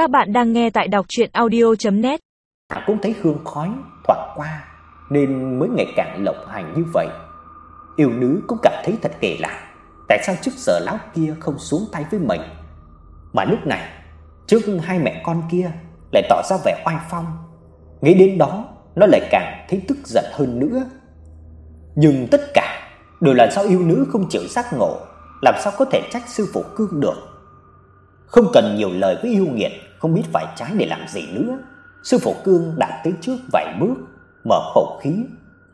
Các bạn đang nghe tại đọc audio net Cũng thấy hương khói thoảng qua nên mới ngày càng lộng hành như vậy. Yêu nữ cũng cảm thấy thật kỳ lạ, tại sao trước giờ lão kia không xuống tay với mình, mà lúc này trước hai mẹ con kia lại tỏ ra vẻ oai phong. Nghĩ đến đó, nó lại càng thấy tức giận hơn nữa. Nhưng tất cả đều là do yêu nữ không chịu giác ngộ, làm sao có thể trách sư phụ cương được. Không cần nhiều lời với yêu nghiệt, không biết phải trái để làm gì nữa. Sư phụ cương đã tới trước vài bước, mở khẩu khí.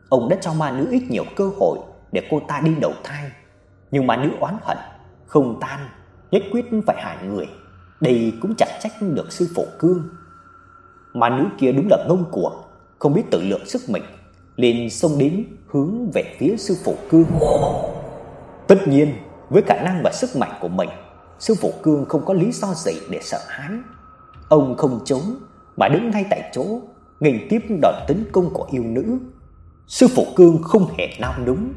Ông đã cho ma nữ ít nhiều cơ hội để cô ta đi đầu thai. Nhưng ma nữ oán hận, không tan, nhất quyết phải hại người. Đây cũng chẳng trách được sư phụ cương. Ma nữ kia đúng là ngông cuồng, không biết tự lượng sức mình, liền xông đến hướng về phía sư phụ cương. Tất nhiên, với khả năng và sức mạnh của mình, sư phụ cương không có lý do gì để sợ hãi. Ông không trốn mà đứng ngay tại chỗ, nghênh tiếp đòn tấn công của yêu nữ. Sư phụ cương không hề nao núng,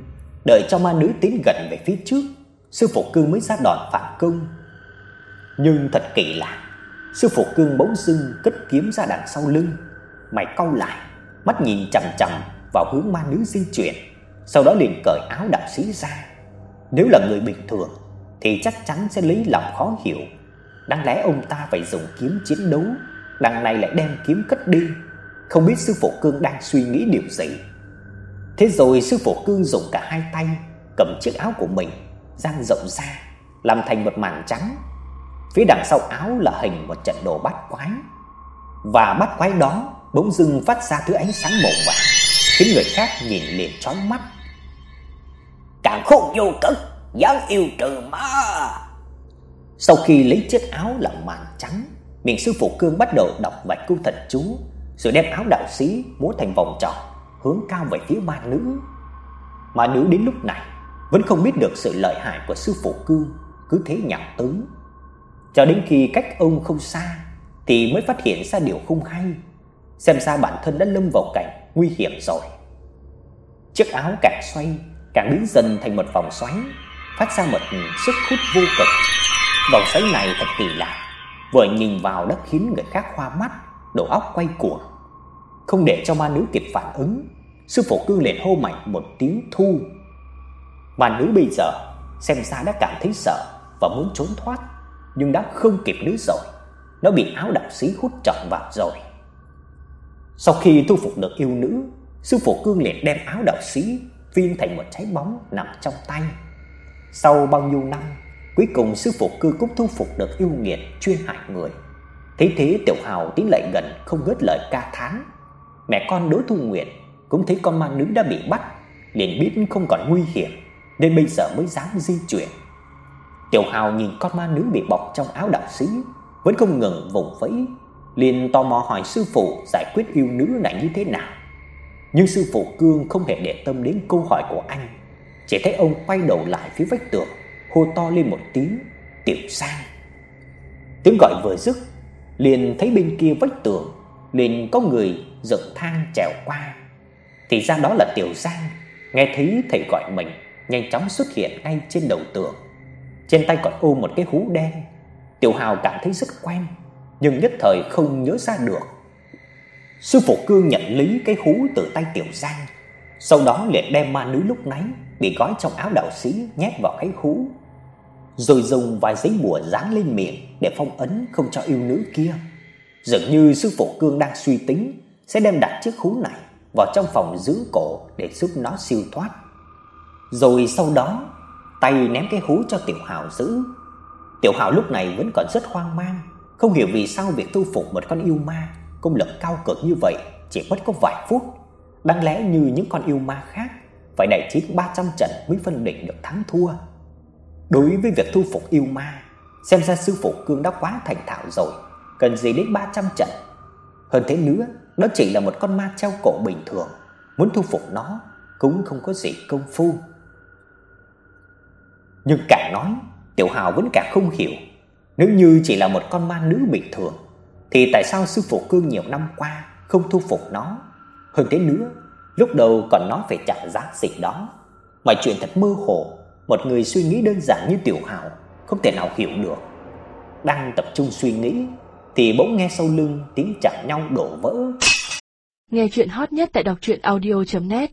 đợi cho ma nữ tiến gần về phía trước, sư phụ cương mới ra đòn phản công. Nhưng thật kỳ lạ, sư phụ cương bỗng dưng cất kiếm ra đằng sau lưng, mày cau lại, mắt nhìn chằm chằm vào hướng ma nữ di chuyển, sau đó liền cởi áo đạo sĩ ra. Nếu là người bình thường thì chắc chắn sẽ lấy lòng khó hiểu. Đáng lẽ ông ta phải dùng kiếm chiến đấu, đằng này lại đem kiếm cất đi, không biết sư phụ Cương đang suy nghĩ điều gì. Thế rồi sư phụ Cương dùng cả hai tay cầm chiếc áo của mình dang rộng ra, làm thành một màn trắng. Phía đằng sau áo là hình một trận đồ bát quái. Và bát quái đó bỗng dưng phát ra thứ ánh sáng màu vàng, khiến người khác nhìn liền chói mắt. Càng khôn vô cực dám yêu trừ ma. Sau khi lấy chiếc áo làm màn trắng, miệng sư phụ Cương bắt đầu đọc vài câu thần chú, rồi đem áo đạo sĩ múa thành vòng tròn, hướng cao về phía ma nữ. Ma nữ đến lúc này vẫn không biết được sự lợi hại của sư phụ Cương, cứ thế nhào tới. Cho đến khi cách ông không xa thì mới phát hiện ra điều không hay, xem ra bản thân đã lâm vào cảnh nguy hiểm rồi. Chiếc áo càng xoay, càng biến dần thành một vòng xoáy phát ra một sức hút vô cực. Vòng xoáy này thật kỳ lạ, vừa nhìn vào đã khiến người khác hoa mắt, đầu óc quay cuồng. Không để cho ma nữ kịp phản ứng, sư phụ cương liền hô mạnh một tiếng thu. Ma nữ bây giờ xem ra đã cảm thấy sợ và muốn trốn thoát, nhưng đã không kịp nữa rồi. Nó bị áo đạo sĩ hút trọn vào rồi. Sau khi thu phục được yêu nữ, sư phụ cương liền đem áo đạo sĩ viên thành một trái bóng nằm trong tay. Sau bao nhiêu năm, cuối cùng sư phụ cư cũng thu phục được yêu nghiệt chuyên hại người. Thế thế Tiểu Hào tiến lại gần không ngớt lời ca thán. Mẹ con Đỗ Thu Nguyệt cũng thấy con ma nữ đã bị bắt, liền biết không còn nguy hiểm nên bây giờ mới dám di chuyển. Tiểu Hào nhìn con ma nữ bị bọc trong áo đạo sĩ vẫn không ngừng vùng vẫy, liền tò mò hỏi sư phụ giải quyết yêu nữ này như thế nào. Nhưng sư phụ Cương không hề để tâm đến câu hỏi của anh chỉ thấy ông quay đầu lại phía vách tường, hô to lên một tiếng, "Tiểu Sang!" Tiếng gọi vừa dứt, liền thấy bên kia vách tường liền có người dựng thang trèo qua. Thì ra đó là Tiểu Giang, nghe thấy thầy gọi mình, nhanh chóng xuất hiện ngay trên đầu tường. Trên tay còn ôm một cái hú đen. Tiểu Hào cảm thấy rất quen, nhưng nhất thời không nhớ ra được. Sư phụ Cương nhận lấy cái hú từ tay Tiểu Giang, sau đó liền đem ma nữ lúc nãy bị gói trong áo đạo sĩ nhét vào cái hũ, rồi dùng vài giấy bùa dán lên miệng để phong ấn không cho yêu nữ kia. Dường như sư phụ Cương đang suy tính sẽ đem đặt chiếc hú này vào trong phòng giữ cổ để giúp nó siêu thoát. Rồi sau đó, tay ném cái hú cho Tiểu Hào giữ. Tiểu Hào lúc này vẫn còn rất hoang mang, không hiểu vì sao việc thu phục một con yêu ma công lực cao cực như vậy chỉ mất có vài phút. Đáng lẽ như những con yêu ma khác phải đại chiến 300 trận mới phân định được thắng thua. Đối với việc thu phục yêu ma, xem ra sư phụ Cương đã quá thành thạo rồi, cần gì đến 300 trận. Hơn thế nữa, đó chỉ là một con ma treo cổ bình thường, muốn thu phục nó cũng không có gì công phu. Nhưng càng nói, Tiểu Hào vẫn càng không hiểu, nếu như chỉ là một con ma nữ bình thường thì tại sao sư phụ Cương nhiều năm qua không thu phục nó? Hơn thế nữa, Lúc đầu còn nói phải trả giá gì đó, mọi chuyện thật mơ hồ, một người suy nghĩ đơn giản như Tiểu hào không thể nào hiểu được. Đang tập trung suy nghĩ, thì bỗng nghe sau lưng tiếng chạm nhau đổ vỡ. Nghe chuyện hot nhất tại đọc truyện audio net